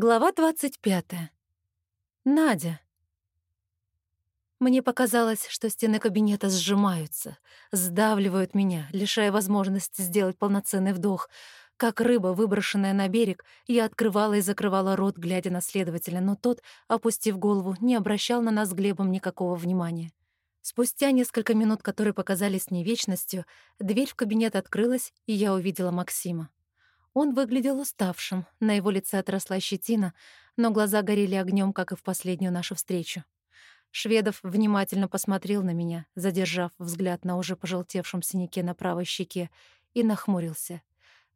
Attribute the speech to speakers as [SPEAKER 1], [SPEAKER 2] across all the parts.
[SPEAKER 1] Глава 25. Надя. Мне показалось, что стены кабинета сжимаются, сдавливают меня, лишая возможности сделать полноценный вдох. Как рыба, выброшенная на берег, я открывала и закрывала рот, глядя на следователя, но тот, опустив голову, не обращал на нас с Глебом никакого внимания. Спустя несколько минут, которые показались мне вечностью, дверь в кабинет открылась, и я увидела Максима. Он выглядел уставшим, на его лице отросла щетина, но глаза горели огнем, как и в последнюю нашу встречу. Шведов внимательно посмотрел на меня, задержав взгляд на уже пожелтевшем синяке на правой щеке, и нахмурился.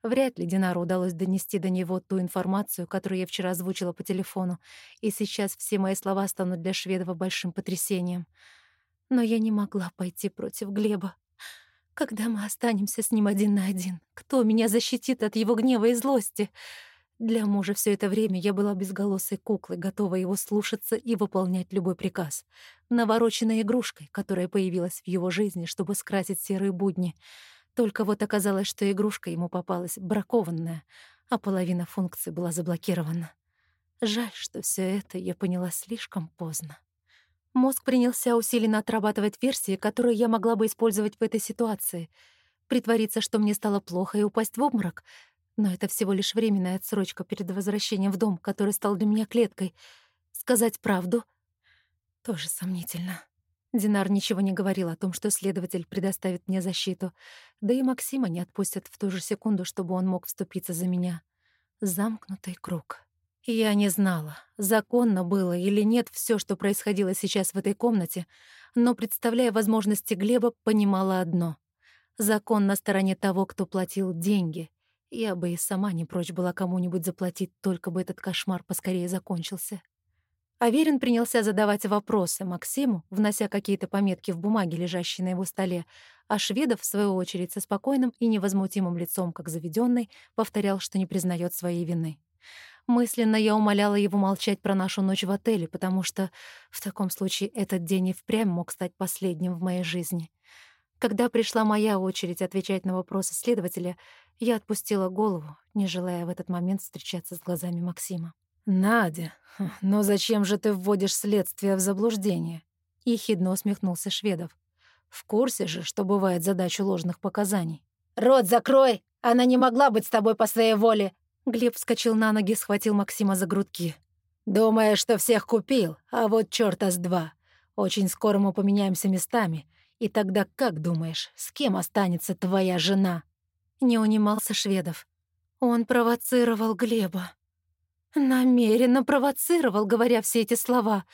[SPEAKER 1] Вряд ли Динару удалось донести до него ту информацию, которую я вчера озвучила по телефону, и сейчас все мои слова станут для Шведова большим потрясением. Но я не могла пойти против Глеба. Когда мы останемся с ним один на один? Кто меня защитит от его гнева и злости? Для мужа все это время я была безголосой куклой, готова его слушаться и выполнять любой приказ. Навороченной игрушкой, которая появилась в его жизни, чтобы скрасить серые будни. Только вот оказалось, что игрушка ему попалась бракованная, а половина функций была заблокирована. Жаль, что все это я поняла слишком поздно. Мозг принялся усиленно отрабатывать версии, которые я могла бы использовать в этой ситуации. Притвориться, что мне стало плохо, и упасть в обморок. Но это всего лишь временная отсрочка перед возвращением в дом, который стал для меня клеткой. Сказать правду — тоже сомнительно. Динар ничего не говорил о том, что следователь предоставит мне защиту, да и Максима не отпустят в ту же секунду, чтобы он мог вступиться за меня. Замкнутый круг. Я не знала, законно было или нет все, что происходило сейчас в этой комнате, но, представляя возможности Глеба, понимала одно. Закон на стороне того, кто платил деньги. Я бы и сама не прочь была кому-нибудь заплатить, только бы этот кошмар поскорее закончился. Аверин принялся задавать вопросы Максиму, внося какие-то пометки в бумаге, лежащие на его столе, а Шведов, в свою очередь, со спокойным и невозмутимым лицом, как заведенный, повторял, что не признает своей вины. Мысленно я умоляла его молчать про нашу ночь в отеле, потому что в таком случае этот день и впрямь мог стать последним в моей жизни. Когда пришла моя очередь отвечать на вопросы следователя, я отпустила голову, не желая в этот момент встречаться с глазами Максима. «Надя, но зачем же ты вводишь следствие в заблуждение?» — ехидно усмехнулся Шведов. «В курсе же, что бывает задачу ложных показаний».
[SPEAKER 2] «Рот закрой! Она не могла быть с тобой по своей воле.
[SPEAKER 1] Глеб вскочил на ноги, схватил Максима за грудки.
[SPEAKER 2] «Думаешь, что всех купил? А вот чёрта с два. Очень скоро мы поменяемся местами. И тогда как думаешь, с кем останется твоя жена?»
[SPEAKER 1] Не унимался Шведов. Он провоцировал Глеба. Намеренно провоцировал, говоря все эти слова.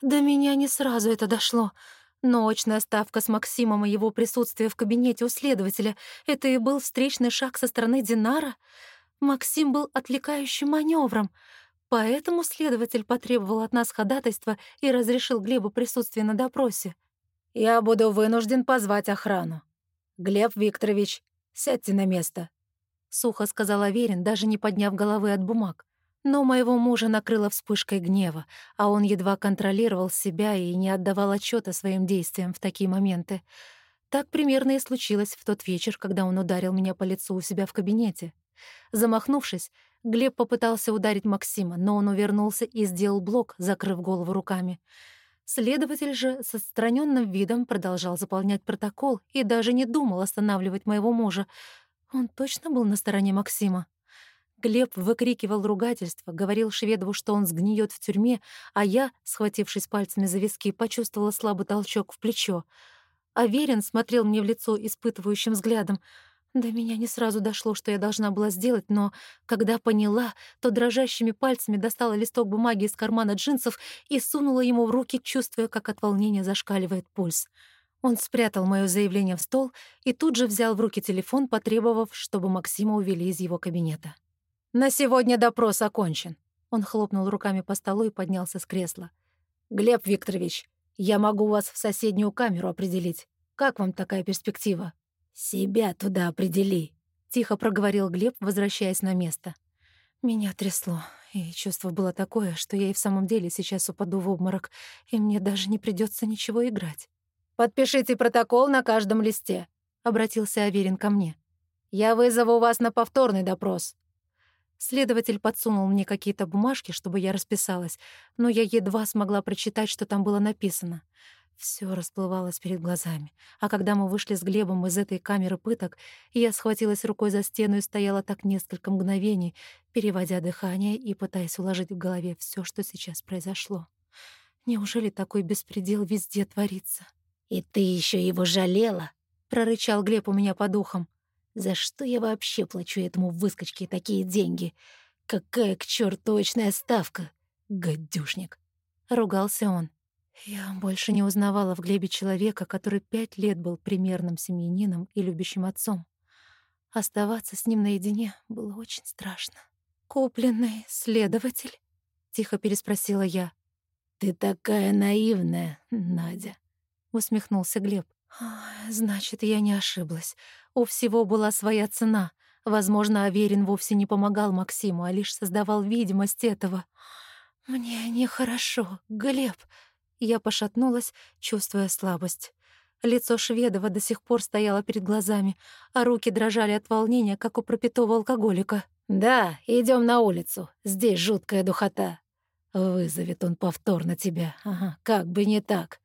[SPEAKER 1] До меня не сразу это дошло. Но очная ставка с Максимом и его присутствие в кабинете у следователя — это и был встречный шаг со стороны Динара — Максим был отвлекающим маневром, поэтому следователь потребовал от нас ходатайства и разрешил Глебу присутствие на допросе.
[SPEAKER 2] «Я буду вынужден позвать охрану. Глеб Викторович, сядьте на место», —
[SPEAKER 1] сухо сказал Аверин, даже не подняв головы от бумаг. Но моего мужа накрыло вспышкой гнева, а он едва контролировал себя и не отдавал отчета своим действиям в такие моменты. Так примерно и случилось в тот вечер, когда он ударил меня по лицу у себя в кабинете. Замахнувшись, Глеб попытался ударить Максима, но он увернулся и сделал блок, закрыв голову руками. Следователь же с отстраненным видом продолжал заполнять протокол и даже не думал останавливать моего мужа. Он точно был на стороне Максима. Глеб выкрикивал ругательство, говорил Шведову, что он сгниет в тюрьме, а я, схватившись пальцами за виски, почувствовала слабый толчок в плечо. Аверин смотрел мне в лицо испытывающим взглядом — до меня не сразу дошло, что я должна была сделать, но когда поняла, то дрожащими пальцами достала листок бумаги из кармана джинсов и сунула ему в руки, чувствуя, как от волнения зашкаливает пульс. Он спрятал моё заявление в стол и тут же взял в руки телефон, потребовав, чтобы Максима увели из его кабинета.
[SPEAKER 2] «На сегодня допрос окончен».
[SPEAKER 1] Он хлопнул руками по столу и поднялся с кресла.
[SPEAKER 2] «Глеб Викторович, я могу вас в соседнюю камеру определить. Как вам такая перспектива?» «Себя туда определи», — тихо проговорил Глеб, возвращаясь на место.
[SPEAKER 1] Меня трясло, и чувство было такое, что я и в самом деле сейчас упаду в обморок, и мне даже не придется ничего играть.
[SPEAKER 2] «Подпишите протокол на каждом листе», — обратился Аверин ко мне. «Я вызову вас на повторный допрос».
[SPEAKER 1] Следователь подсунул мне какие-то бумажки, чтобы я расписалась, но я едва смогла прочитать, что там было написано. Все расплывалось перед глазами. А когда мы вышли с Глебом из этой камеры пыток, я схватилась рукой за стену и стояла так несколько мгновений, переводя дыхание и пытаясь уложить в голове все, что сейчас произошло. Неужели такой беспредел везде творится?
[SPEAKER 2] «И ты еще его жалела?»
[SPEAKER 1] — прорычал Глеб у меня по духам.
[SPEAKER 2] За что я вообще плачу этому выскочке такие деньги? Какая к черту точная ставка? Гадюшник!»
[SPEAKER 1] — ругался он. Я больше не узнавала в Глебе человека, который пять лет был примерным семьянином и любящим отцом. Оставаться с ним наедине было очень страшно. «Купленный следователь?» — тихо переспросила я.
[SPEAKER 2] «Ты такая наивная, Надя», — усмехнулся Глеб.
[SPEAKER 1] «Значит, я не ошиблась. У всего была своя цена. Возможно, Аверин вовсе не помогал Максиму, а лишь создавал видимость этого. Мне нехорошо, Глеб». Я пошатнулась, чувствуя слабость. Лицо Шведова до сих пор стояло перед глазами, а руки дрожали от волнения, как у пропитого алкоголика.
[SPEAKER 2] «Да, идем на улицу. Здесь жуткая духота. Вызовет он повторно тебя. Ага, как бы не так.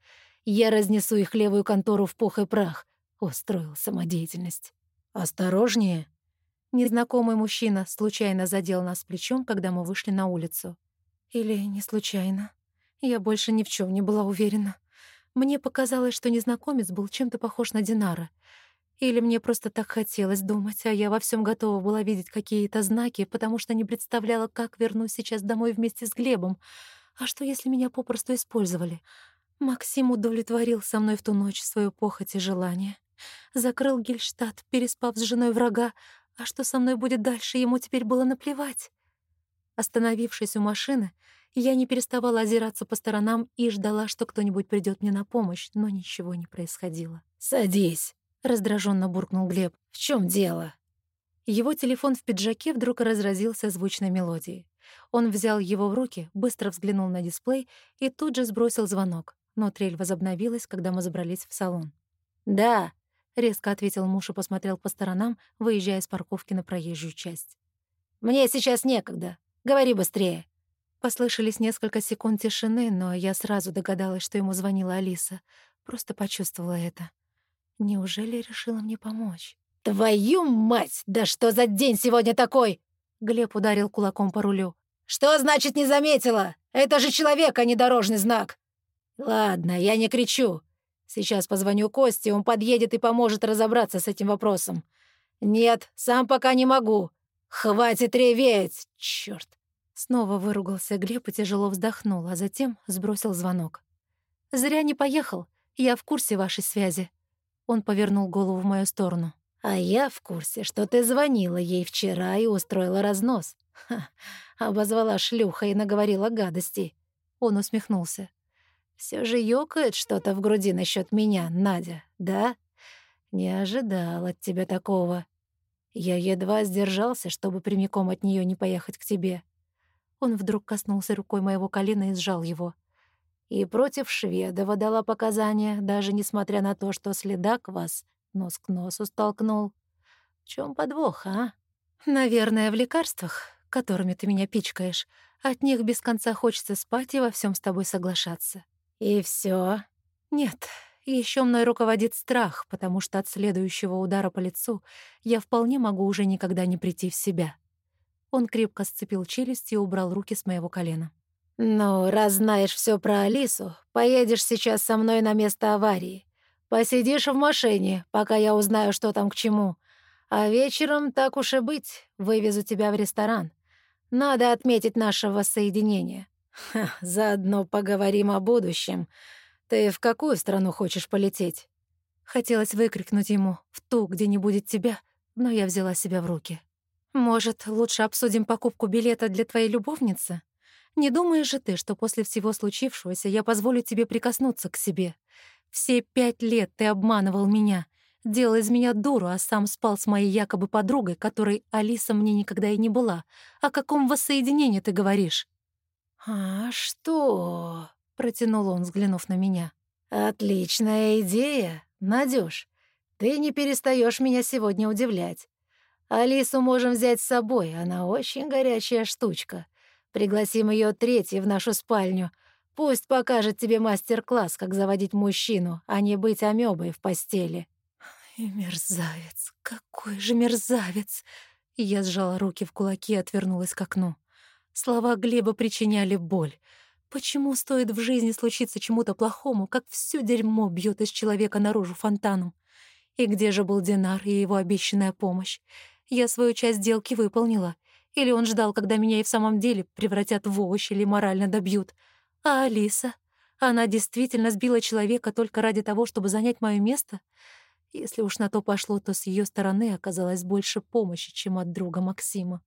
[SPEAKER 2] Я разнесу их левую контору в пух и прах. Устроил самодеятельность. Осторожнее.
[SPEAKER 1] Незнакомый мужчина случайно задел нас плечом, когда мы вышли на улицу. Или не случайно. Я больше ни в чем не была уверена. Мне показалось, что незнакомец был чем-то похож на Динара. Или мне просто так хотелось думать, а я во всем готова была видеть какие-то знаки, потому что не представляла, как вернусь сейчас домой вместе с Глебом. А что, если меня попросту использовали? Максим удовлетворил со мной в ту ночь свою похоть и желание. Закрыл Гельштадт, переспав с женой врага. А что со мной будет дальше, ему теперь было наплевать. Остановившись у машины, я не переставала озираться по сторонам и ждала, что кто-нибудь придет мне на помощь, но ничего не происходило.
[SPEAKER 2] «Садись», — раздраженно буркнул Глеб. «В чем дело?»
[SPEAKER 1] Его телефон в пиджаке вдруг разразился звучной мелодией. Он взял его в руки, быстро взглянул на дисплей и тут же сбросил звонок но трель возобновилась, когда мы забрались в салон.
[SPEAKER 2] «Да», —
[SPEAKER 1] резко ответил муж и посмотрел по сторонам, выезжая с парковки на проезжую часть.
[SPEAKER 2] «Мне сейчас некогда. Говори быстрее».
[SPEAKER 1] Послышались несколько секунд тишины, но я сразу догадалась, что ему звонила Алиса. Просто почувствовала это. Неужели решила мне помочь?
[SPEAKER 2] «Твою мать! Да что за день сегодня такой?»
[SPEAKER 1] Глеб ударил кулаком по рулю.
[SPEAKER 2] «Что значит не заметила? Это же человек, а не дорожный знак!» «Ладно, я не кричу. Сейчас позвоню Косте, он подъедет и поможет разобраться с этим вопросом. Нет, сам пока не могу. Хватит реветь, чёрт!»
[SPEAKER 1] Снова выругался Глеб и тяжело вздохнул, а затем сбросил звонок. «Зря не поехал. Я в курсе вашей связи». Он повернул голову в мою сторону.
[SPEAKER 2] «А я в курсе, что ты звонила ей вчера и устроила разнос. Ха, обозвала шлюхой и наговорила гадостей».
[SPEAKER 1] Он усмехнулся.
[SPEAKER 2] Все же ёкает что-то в груди насчет меня, Надя, да? Не ожидал от тебя такого. Я едва сдержался, чтобы прямиком от нее не поехать к тебе.
[SPEAKER 1] Он вдруг коснулся рукой моего колена и сжал его.
[SPEAKER 2] И против Шведова дала показания, даже несмотря на то, что следак вас нос к носу столкнул. В чем подвох, а?
[SPEAKER 1] Наверное, в лекарствах, которыми ты меня пичкаешь. От них без конца хочется спать и во всем с тобой соглашаться.
[SPEAKER 2] «И все?
[SPEAKER 1] «Нет, еще мной руководит страх, потому что от следующего удара по лицу я вполне могу уже никогда не прийти в себя». Он крепко сцепил челюсть и убрал руки с моего колена.
[SPEAKER 2] «Ну, раз знаешь все про Алису, поедешь сейчас со мной на место аварии. Посидишь в машине, пока я узнаю, что там к чему. А вечером, так уж и быть, вывезу тебя в ресторан. Надо отметить наше воссоединение. Ха, заодно поговорим о будущем. Ты в какую страну хочешь полететь?
[SPEAKER 1] Хотелось выкрикнуть ему «в ту, где не будет тебя», но я взяла себя в руки. «Может, лучше обсудим покупку билета для твоей любовницы? Не думаешь же ты, что после всего случившегося я позволю тебе прикоснуться к себе? Все пять лет ты обманывал меня, делал из меня дуру, а сам спал с моей якобы подругой, которой Алиса мне никогда и не была. О каком воссоединении ты говоришь?»
[SPEAKER 2] «А что?» — протянул он, взглянув на меня. «Отличная идея, Надюш. Ты не перестаешь меня сегодня удивлять. Алису можем взять с собой, она очень горячая штучка. Пригласим ее третьей в нашу спальню. Пусть покажет тебе мастер-класс, как заводить мужчину, а не быть амебой в постели».
[SPEAKER 1] И мерзавец, какой же мерзавец! Я сжала руки в кулаки и отвернулась к окну. Слова Глеба причиняли боль. Почему стоит в жизни случиться чему-то плохому, как все дерьмо бьет из человека наружу фонтаном? И где же был Динар и его обещанная помощь? Я свою часть сделки выполнила. Или он ждал, когда меня и в самом деле превратят в овощ или морально добьют. А Алиса? Она действительно сбила человека только ради того, чтобы занять мое место? Если уж на то пошло, то с ее стороны оказалось больше помощи, чем от друга Максима.